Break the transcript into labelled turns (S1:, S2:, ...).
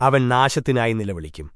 S1: അവൻ നാശത്തിനായി നിലവിളിക്കും